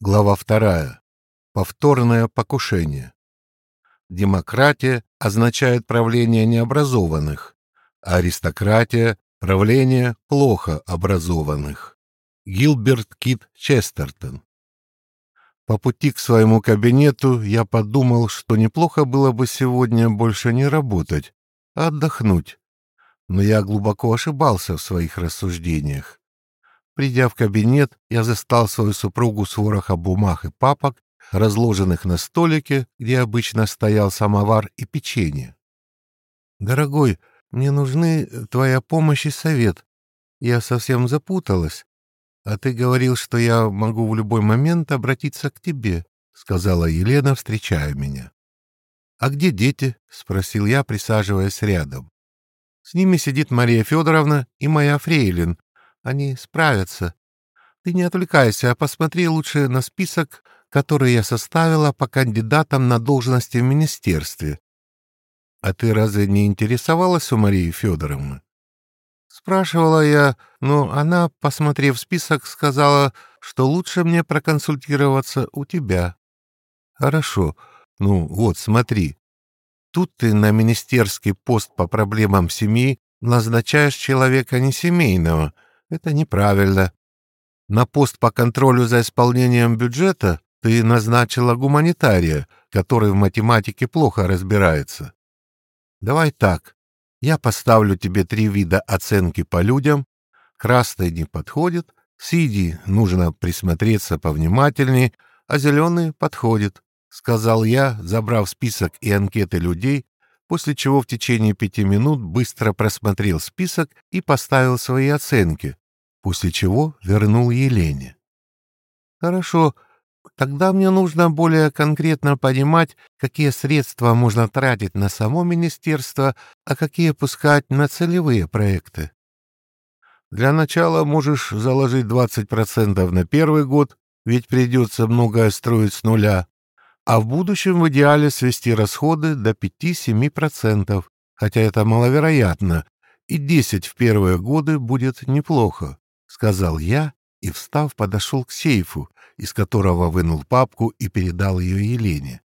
Глава вторая. Повторное покушение. Демократия означает правление необразованных, а аристократия — правление плохо образованных. Гилберт Кит Честертон. По пути к своему кабинету я подумал, что неплохо было бы сегодня больше не работать, а отдохнуть. Но я глубоко ошибался в своих рассуждениях. Придя в кабинет, я застал свою супругу с ворохом бумаг и папок, разложенных на столике, где обычно стоял самовар и печенье. «Дорогой, мне нужны твоя помощь и совет. Я совсем запуталась. А ты говорил, что я могу в любой момент обратиться к тебе», — сказала Елена, встречая меня. «А где дети?» — спросил я, присаживаясь рядом. «С ними сидит Мария Федоровна и моя фрейлин, они справятся. Ты не отвлекайся, а посмотри лучше на список, который я составила по кандидатам на должности в министерстве. А ты разве не интересовалась у Марии Федоровны? Спрашивала я, но она, посмотрев список, сказала, что лучше мне проконсультироваться у тебя. Хорошо. Ну, вот, смотри. Тут ты на министерский пост по проблемам семьи назначаешь человека не семейного, это неправильно. На пост по контролю за исполнением бюджета ты назначила гуманитария, который в математике плохо разбирается. Давай так. Я поставлю тебе три вида оценки по людям. Красный не подходит, сиди нужно присмотреться повнимательнее, а зеленый подходит, — сказал я, забрав список и анкеты людей, после чего в течение пяти минут быстро просмотрел список и поставил свои оценки, после чего вернул Елене. «Хорошо, тогда мне нужно более конкретно понимать, какие средства можно тратить на само министерство, а какие пускать на целевые проекты. Для начала можешь заложить 20% на первый год, ведь придется многое строить с нуля, а в будущем в идеале свести расходы до 5-7%, хотя это маловероятно, и 10 в первые годы будет неплохо, — сказал я и, встав, подошел к сейфу, из которого вынул папку и передал ее Елене.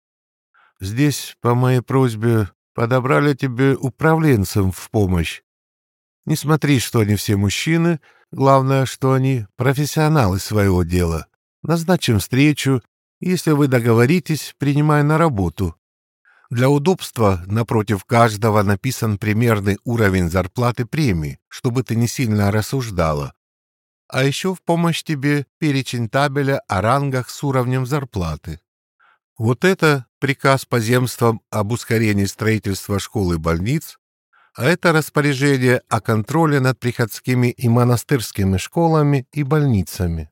«Здесь, по моей просьбе, подобрали тебе управленцем в помощь. Не смотри, что они все мужчины, главное, что они профессионалы своего дела. Назначим встречу, если вы договоритесь, принимая на работу. Для удобства напротив каждого написан примерный уровень зарплаты премии, чтобы ты не сильно рассуждала. А еще в помощь тебе перечень табеля о рангах с уровнем зарплаты. Вот это приказ по земствам об ускорении строительства школ и больниц, а это распоряжение о контроле над приходскими и монастырскими школами и больницами.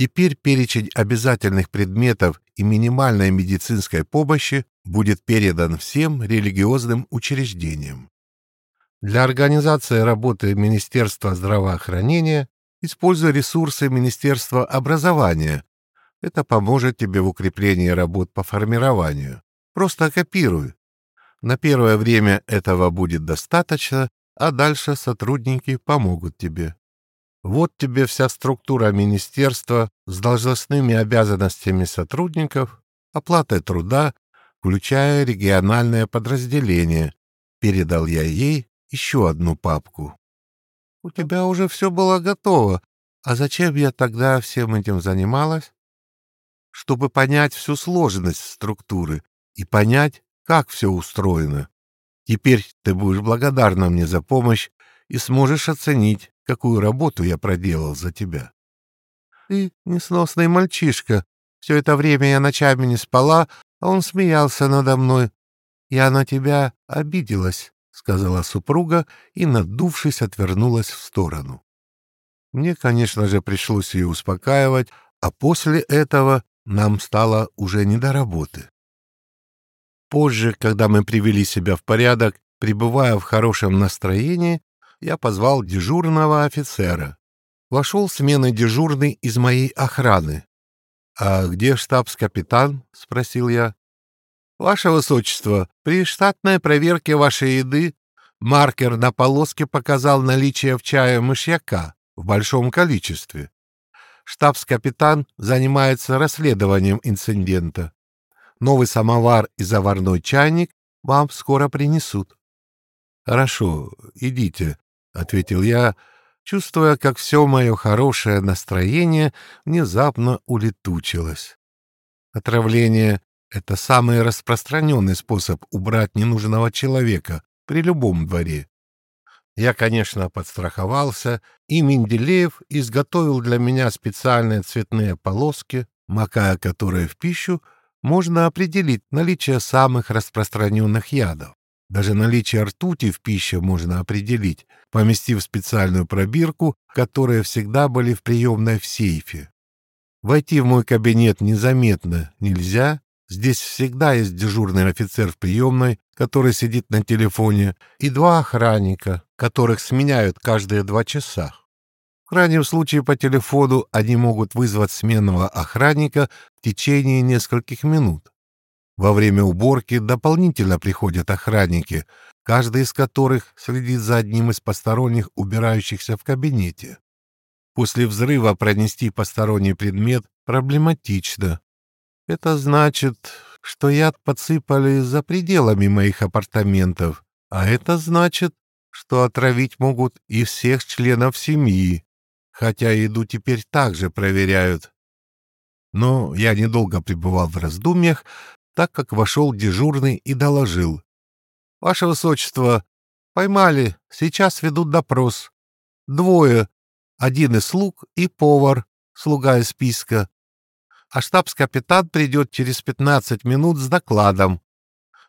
Теперь перечень обязательных предметов и минимальной медицинской помощи будет передан всем религиозным учреждениям. Для организации работы Министерства здравоохранения используй ресурсы Министерства образования. Это поможет тебе в укреплении работ по формированию. Просто копируй. На первое время этого будет достаточно, а дальше сотрудники помогут тебе. Вот тебе вся структура министерства с должностными обязанностями сотрудников, оплатой труда, включая региональное подразделение. Передал я ей еще одну папку. У тебя уже все было готово. А зачем я тогда всем этим занималась? Чтобы понять всю сложность структуры и понять, как все устроено. Теперь ты будешь благодарна мне за помощь и сможешь оценить, какую работу я проделал за тебя. Ты несносный мальчишка. Все это время я ночами не спала, а он смеялся надо мной. Я на тебя обиделась, — сказала супруга и, надувшись, отвернулась в сторону. Мне, конечно же, пришлось ее успокаивать, а после этого нам стало уже не до работы. Позже, когда мы привели себя в порядок, пребывая в хорошем настроении, я позвал дежурного офицера. Вошел смены дежурный из моей охраны. «А где штабс-капитан?» — спросил я. «Ваше Высочество, при штатной проверке вашей еды маркер на полоске показал наличие в чае мышьяка в большом количестве. Штабс-капитан занимается расследованием инцидента. Новый самовар и заварной чайник вам скоро принесут. — Хорошо, идите, — ответил я, чувствуя, как все мое хорошее настроение внезапно улетучилось. Отравление — это самый распространенный способ убрать ненужного человека при любом дворе. Я, конечно, подстраховался, и Менделеев изготовил для меня специальные цветные полоски, макая которые в пищу, можно определить наличие самых распространенных ядов. Даже наличие ртути в пище можно определить, поместив специальную пробирку, которые всегда были в приемной в сейфе. Войти в мой кабинет незаметно нельзя, здесь всегда есть дежурный офицер в приемной, который сидит на телефоне, и два охранника, которых сменяют каждые два часа. В крайнем случае по телефону они могут вызвать сменного охранника в течение нескольких минут. Во время уборки дополнительно приходят охранники, каждый из которых следит за одним из посторонних, убирающихся в кабинете. После взрыва пронести посторонний предмет проблематично. Это значит, что яд подсыпали за пределами моих апартаментов, а это значит, что отравить могут и всех членов семьи, хотя еду теперь также проверяют. Но я недолго пребывал в раздумьях, так как вошел дежурный и доложил. — Ваше Высочество, поймали, сейчас ведут допрос. Двое, один из слуг и повар, слуга из списка. А штабс-капитан придет через пятнадцать минут с докладом.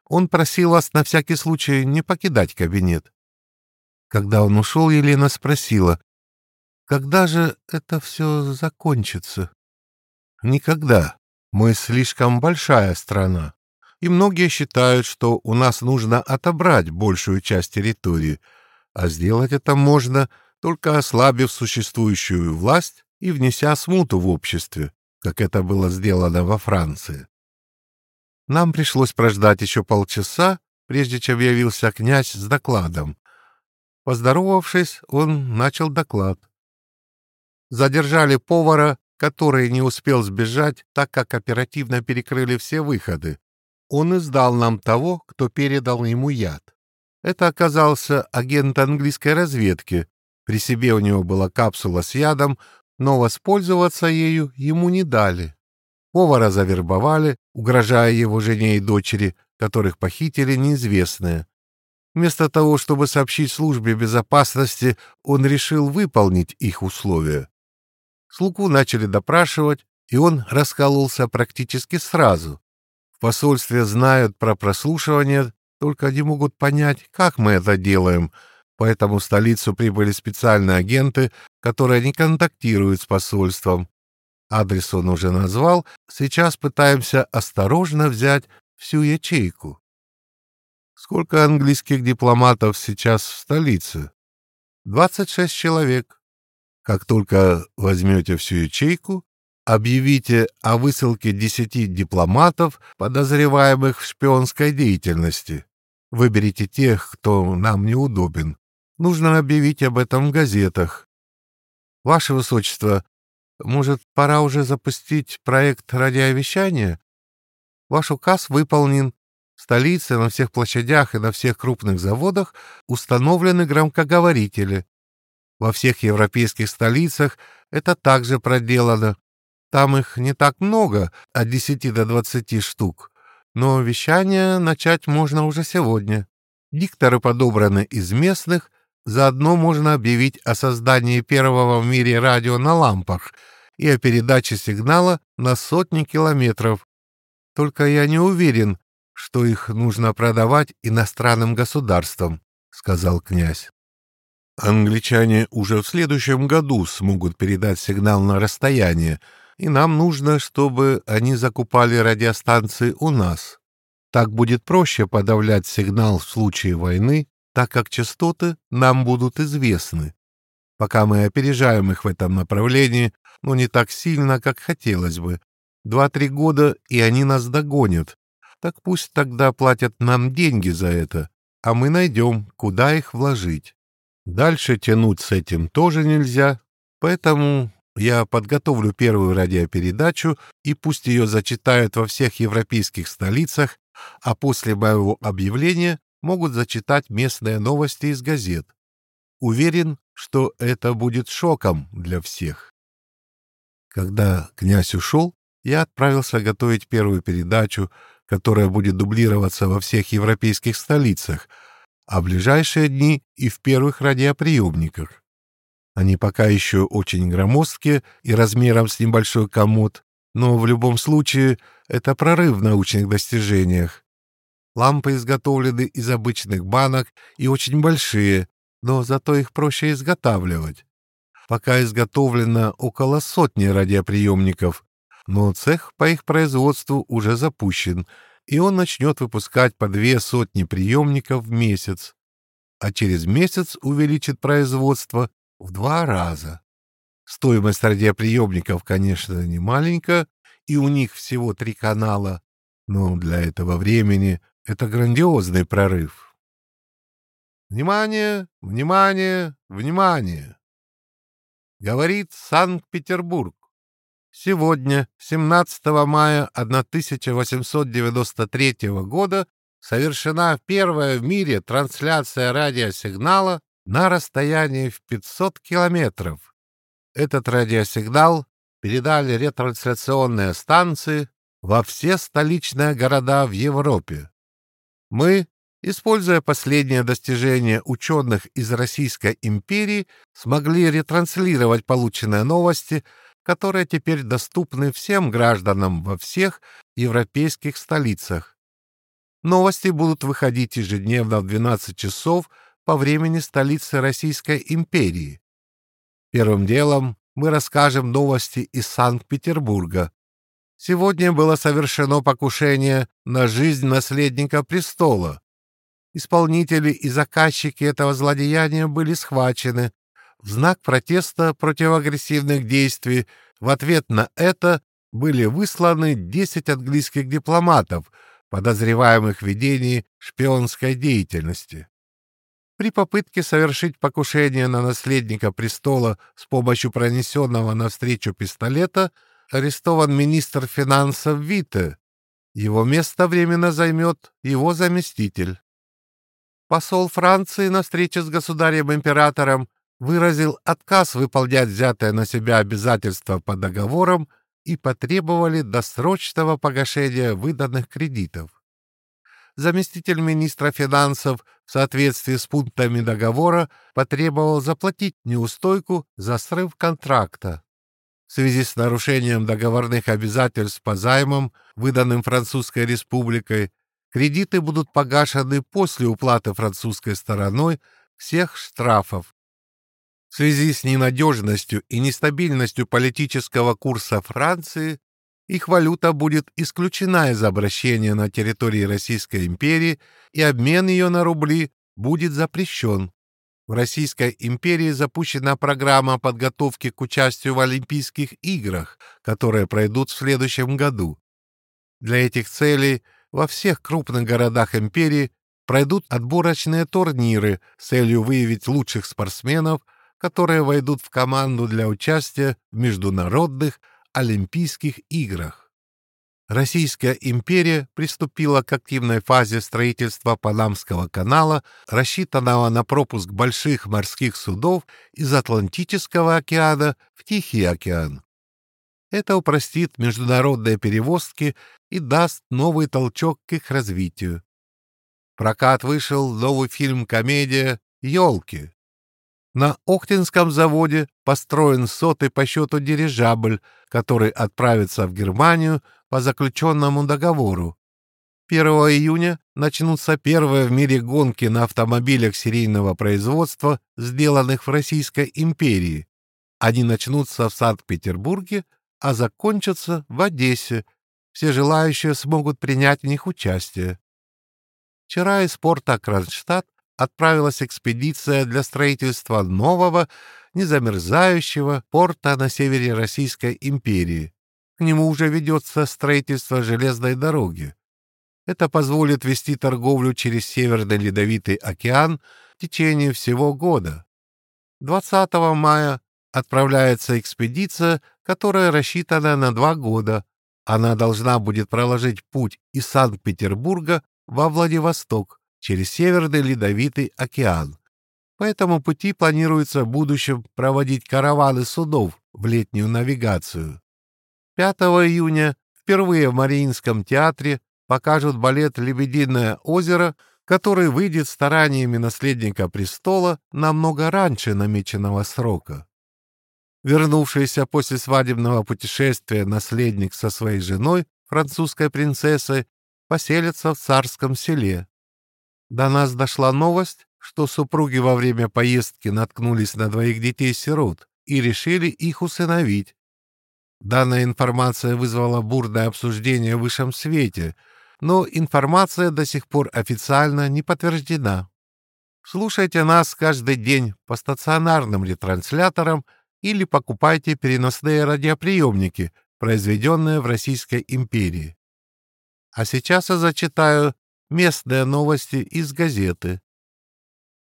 Он просил вас на всякий случай не покидать кабинет. Когда он ушел, Елена спросила, «Когда же это все закончится?» «Никогда. Мы слишком большая страна, и многие считают, что у нас нужно отобрать большую часть территории, а сделать это можно, только ослабив существующую власть и внеся смуту в обществе, как это было сделано во Франции. Нам пришлось прождать еще полчаса, прежде чем явился князь с докладом. Поздоровавшись, он начал доклад. Задержали повара, который не успел сбежать, так как оперативно перекрыли все выходы. Он издал нам того, кто передал ему яд. Это оказался агент английской разведки. При себе у него была капсула с ядом, но воспользоваться ею ему не дали. Повара завербовали, угрожая его жене и дочери, которых похитили неизвестные. Вместо того, чтобы сообщить службе безопасности, он решил выполнить их условия. Слугу начали допрашивать, и он раскололся практически сразу. В посольстве знают про прослушивание, только они могут понять, как мы это делаем, поэтому в столицу прибыли специальные агенты, которые не контактируют с посольством. Адрес он уже назвал, сейчас пытаемся осторожно взять всю ячейку. Сколько английских дипломатов сейчас в столице? 26 человек. Как только возьмете всю ячейку, объявите о высылке 10 дипломатов, подозреваемых в шпионской деятельности. Выберите тех, кто нам неудобен. Нужно объявить об этом в газетах. Ваше Высочество, может, пора уже запустить проект радиовещания? Ваш указ выполнен, в столице на всех площадях и на всех крупных заводах установлены громкоговорители. Во всех европейских столицах это также проделано. Там их не так много, от 10 до 20 штук. Но вещание начать можно уже сегодня. Дикторы подобраны из местных, заодно можно объявить о создании первого в мире радио на лампах и о передаче сигнала на сотни километров. Только я не уверен, что их нужно продавать иностранным государствам, сказал князь. Англичане уже в следующем году смогут передать сигнал на расстояние, и нам нужно, чтобы они закупали радиостанции у нас. Так будет проще подавлять сигнал в случае войны, так как частоты нам будут известны. Пока мы опережаем их в этом направлении, но не так сильно, как хотелось бы. Два-три года, и они нас догонят, так пусть тогда платят нам деньги за это, а мы найдем, куда их вложить. Дальше тянуть с этим тоже нельзя, поэтому Я подготовлю первую радиопередачу, и пусть ее зачитают во всех европейских столицах, а после моего объявления могут зачитать местные новости из газет. Уверен, что это будет шоком для всех. Когда князь ушел, я отправился готовить первую передачу, которая будет дублироваться во всех европейских столицах, а в ближайшие дни и в первых радиоприемниках. Они пока еще очень громоздкие и размером с небольшой комод, но в любом случае это прорыв в научных достижениях. Лампы изготовлены из обычных банок и очень большие, но зато их проще изготавливать. Пока изготовлено около сотни радиоприемников, но цех по их производству уже запущен, и он начнет выпускать по две сотни приемников в месяц. А через месяц увеличит производство в два раза. Стоимость радиоприемников, конечно, не маленькая, и у них всего три канала, но для этого времени это грандиозный прорыв. Внимание, внимание, внимание! Говорит Санкт-Петербург. Сегодня, 17 мая 1893 года, совершена первая в мире трансляция радиосигнала на расстоянии в 500 километров. Этот радиосигнал передали ретрансляционные станции во все столичные города в Европе. Мы, используя последние достижения ученых из Российской империи, смогли ретранслировать полученные новости, которые теперь доступны всем гражданам во всех европейских столицах. Новости будут выходить ежедневно в 12 часов по времени столицы Российской империи. Первым делом мы расскажем новости из Санкт-Петербурга. Сегодня было совершено покушение на жизнь наследника престола. Исполнители и заказчики этого злодеяния были схвачены. В знак протеста против агрессивных действий в ответ на это были высланы 10 английских дипломатов, подозреваемых в ведении шпионской деятельности. При попытке совершить покушение на наследника престола с помощью пронесенного навстречу пистолета арестован министр финансов Вите. Его место временно займет его заместитель. Посол Франции на встрече с государем-императором выразил отказ выполнять взятое на себя обязательства по договорам и потребовали досрочного погашения выданных кредитов заместитель министра финансов в соответствии с пунктами договора потребовал заплатить неустойку за срыв контракта. В связи с нарушением договорных обязательств по займам, выданным Французской республикой, кредиты будут погашены после уплаты французской стороной всех штрафов. В связи с ненадежностью и нестабильностью политического курса Франции их валюта будет исключена из обращения на территории Российской империи, и обмен ее на рубли будет запрещен. В Российской империи запущена программа подготовки к участию в Олимпийских играх, которые пройдут в следующем году. Для этих целей во всех крупных городах империи пройдут отборочные турниры с целью выявить лучших спортсменов, которые войдут в команду для участия в международных Олимпийских играх. Российская империя приступила к активной фазе строительства Панамского канала, рассчитанного на пропуск больших морских судов из Атлантического океана в Тихий океан. Это упростит международные перевозки и даст новый толчок к их развитию. Прокат вышел новый фильм-комедия «Елки». На Охтинском заводе построен сотый по счету дирижабль, который отправится в Германию по заключенному договору. 1 июня начнутся первые в мире гонки на автомобилях серийного производства, сделанных в Российской империи. Они начнутся в Санкт-Петербурге, а закончатся в Одессе. Все желающие смогут принять в них участие. Вчера из порта Кронштадт отправилась экспедиция для строительства нового, незамерзающего порта на севере Российской империи. К нему уже ведется строительство железной дороги. Это позволит вести торговлю через Северный Ледовитый океан в течение всего года. 20 мая отправляется экспедиция, которая рассчитана на два года. Она должна будет проложить путь из Санкт-Петербурга во Владивосток через Северный Ледовитый океан. По этому пути планируется в будущем проводить караваны судов в летнюю навигацию. 5 июня впервые в Мариинском театре покажут балет «Лебединое озеро», который выйдет стараниями наследника престола намного раньше намеченного срока. Вернувшийся после свадебного путешествия наследник со своей женой, французской принцессой, поселится в царском селе. До нас дошла новость, что супруги во время поездки наткнулись на двоих детей-сирот и решили их усыновить. Данная информация вызвала бурное обсуждение в высшем свете — но информация до сих пор официально не подтверждена. Слушайте нас каждый день по стационарным ретрансляторам или покупайте переносные радиоприемники, произведенные в Российской империи. А сейчас я зачитаю местные новости из газеты.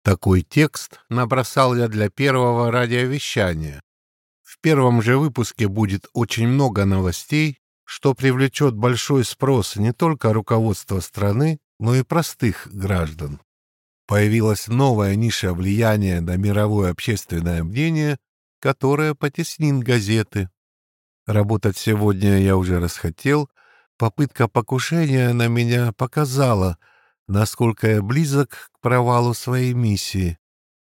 Такой текст набросал я для первого радиовещания. В первом же выпуске будет очень много новостей, что привлечет большой спрос не только руководства страны, но и простых граждан. Появилась новая ниша влияния на мировое общественное мнение, которая потеснит газеты. Работать сегодня я уже расхотел. Попытка покушения на меня показала, насколько я близок к провалу своей миссии.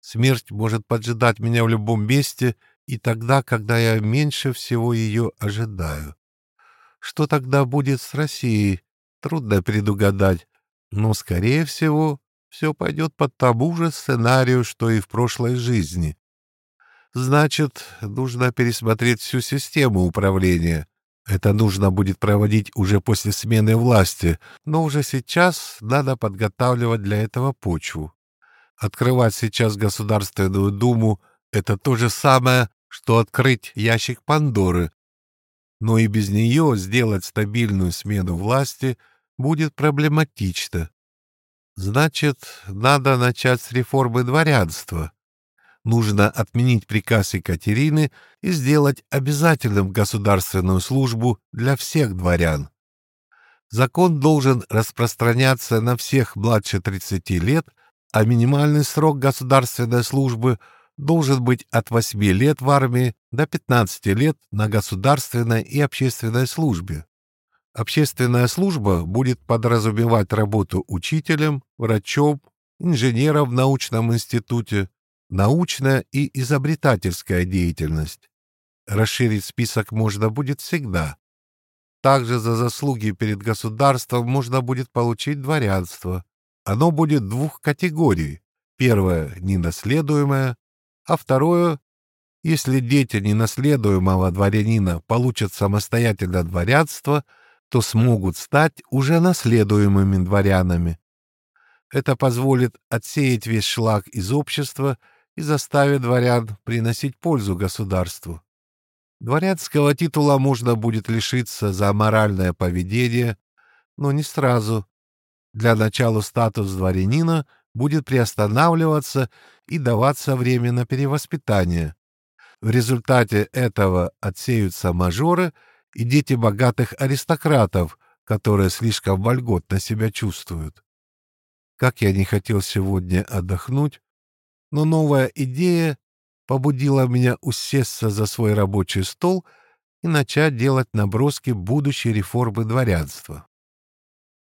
Смерть может поджидать меня в любом месте и тогда, когда я меньше всего ее ожидаю. Что тогда будет с Россией, трудно предугадать, но, скорее всего, все пойдет по тому же сценарию, что и в прошлой жизни. Значит, нужно пересмотреть всю систему управления. Это нужно будет проводить уже после смены власти, но уже сейчас надо подготавливать для этого почву. Открывать сейчас Государственную Думу — это то же самое, что открыть ящик Пандоры, но и без нее сделать стабильную смену власти будет проблематично. Значит, надо начать с реформы дворянства. Нужно отменить приказ Екатерины и сделать обязательным государственную службу для всех дворян. Закон должен распространяться на всех младше 30 лет, а минимальный срок государственной службы – должен быть от 8 лет в армии до 15 лет на государственной и общественной службе. Общественная служба будет подразумевать работу учителем, врачом, инженером в научном институте, научная и изобретательская деятельность. Расширить список можно будет всегда. Также за заслуги перед государством можно будет получить дворянство. Оно будет двух категорий. Первое – ненаследуемое, а второе, если дети ненаследуемого дворянина получат самостоятельно дворянство, то смогут стать уже наследуемыми дворянами. Это позволит отсеять весь шлак из общества и заставит дворян приносить пользу государству. Дворянского титула можно будет лишиться за моральное поведение, но не сразу. Для начала статус дворянина — будет приостанавливаться и даваться время на перевоспитание. В результате этого отсеются мажоры и дети богатых аристократов, которые слишком вольготно себя чувствуют. Как я не хотел сегодня отдохнуть, но новая идея побудила меня усесться за свой рабочий стол и начать делать наброски будущей реформы дворянства.